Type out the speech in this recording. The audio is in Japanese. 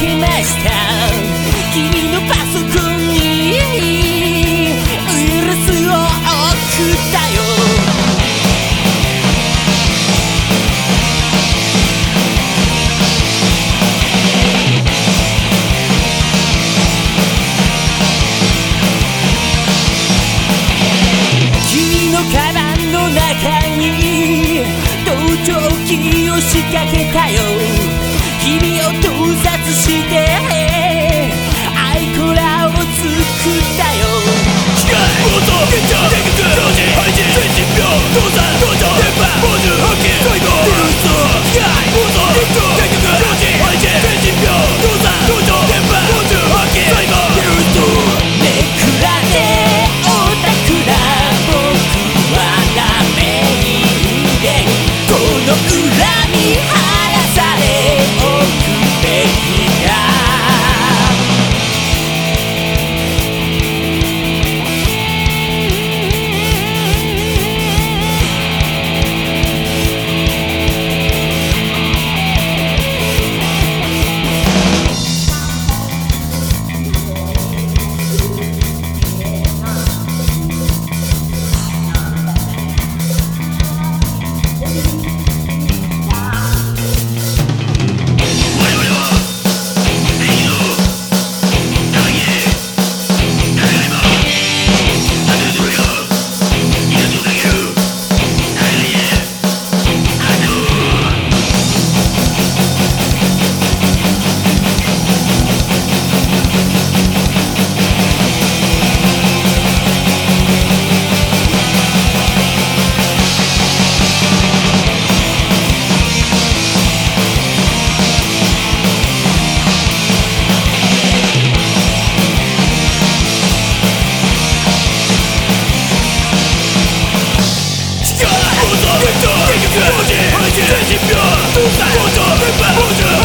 けました。君のパソコンにウイルスを送ったよ。君のカバンの中に盗聴器を仕掛けたよ。君を盗撮して 우주 우주 되시면 모두 모두